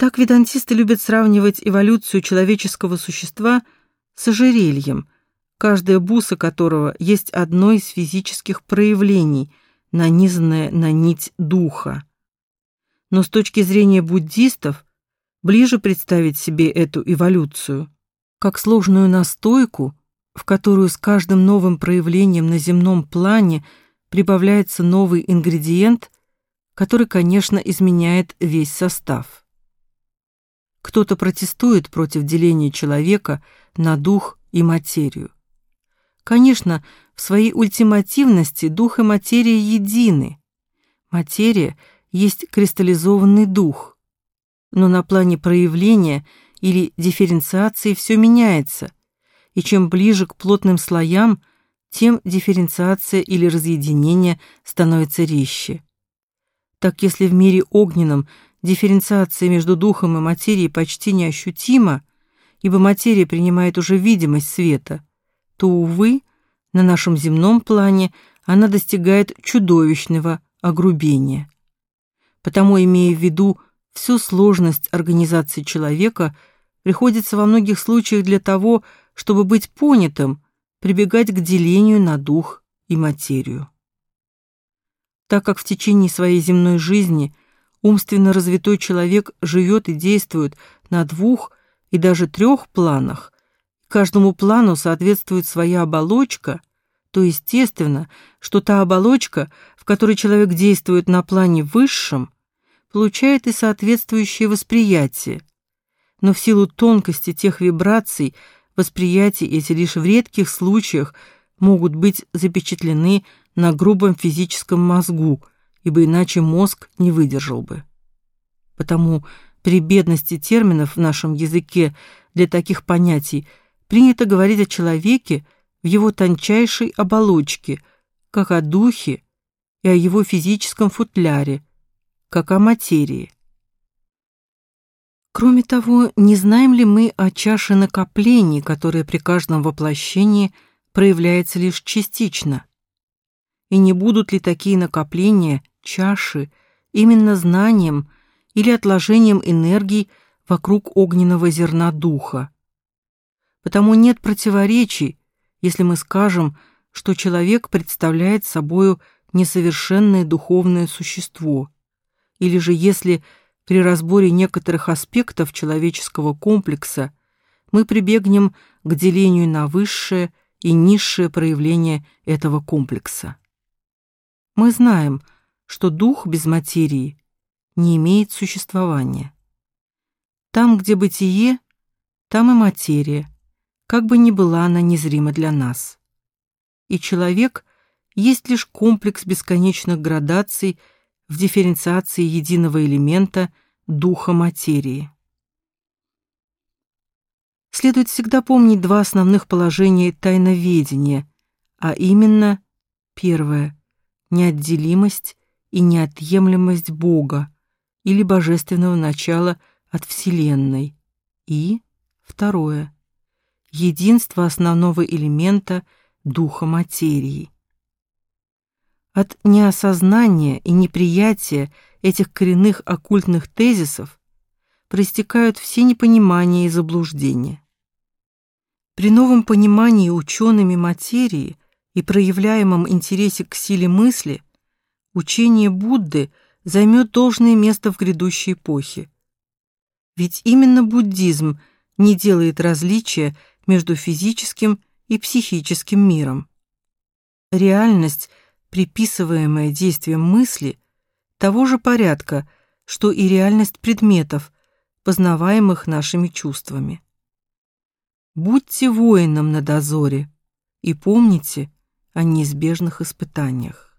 Так ведантисты любят сравнивать эволюцию человеческого существа с ожерельем, каждая буса которого есть одно из физических проявлений, нанизанное на нить духа. Но с точки зрения буддистов ближе представить себе эту эволюцию как сложную настойку, в которую с каждым новым проявлением на земном плане прибавляется новый ингредиент, который, конечно, изменяет весь состав. Кто-то протестует против деления человека на дух и материю. Конечно, в своей ультимативности дух и материя едины. Материя есть кристаллизованный дух. Но на плане проявления или дифференциации все меняется, и чем ближе к плотным слоям, тем дифференциация или разъединение становится резче. Так если в мире огненном дифференциация между духом и материей почти неощутима, ибо материя принимает уже видимость света, то, увы, на нашем земном плане она достигает чудовищного огрубения. Потому, имея в виду всю сложность организации человека, приходится во многих случаях для того, чтобы быть понятым, прибегать к делению на дух и материю. Так как в течение своей земной жизни умственно развитой человек живет и действует на двух и даже трех планах, каждому плану соответствует своя оболочка, то естественно, что та оболочка, в которой человек действует на плане высшем, получает и соответствующее восприятие. Но в силу тонкости тех вибраций, восприятия эти лишь в редких случаях могут быть запечатлены на грубом физическом мозгу, ибо иначе мозг не выдержал бы. Потому при бедности терминов в нашем языке для таких понятий принято говорить о человеке в его тончайшей оболочке, как о духе и о его физическом футляре, как о материи. Кроме того, не знаем ли мы о чаше накоплений, которая при каждом воплощении проявляется лишь частично? И не будут ли такие накопления, чаши, именно знанием или отложением энергии вокруг огненного зерна духа? Потому нет противоречий, если мы скажем, что человек представляет собою несовершенное духовное существо, или же если при разборе некоторых аспектов человеческого комплекса мы прибегнем к делению на высшее и низшее проявление этого комплекса. Мы знаем, что дух без материи не имеет существования. Там, где бытие, там и материя, как бы ни была она незрима для нас. И человек есть лишь комплекс бесконечных градаций в дифференциации единого элемента духа материи. Следует всегда помнить два основных положения тайноведения, а именно первое неотделимость и неотъемлемость Бога или божественного начала от Вселенной, и второе единство основного элемента духа материи. От неосознания и неприятия этих коренных оккультных тезисов проистекают все непонимания и заблуждения. При новом понимании учеными материи и проявляемом интересе к силе мысли учение Будды займет должное место в грядущей эпохе. Ведь именно буддизм не делает различия между физическим и психическим миром. Реальность, приписываемая действием мысли, того же порядка, что и реальность предметов, познаваемых нашими чувствами. Будьте воином на дозоре и помните о неизбежных испытаниях.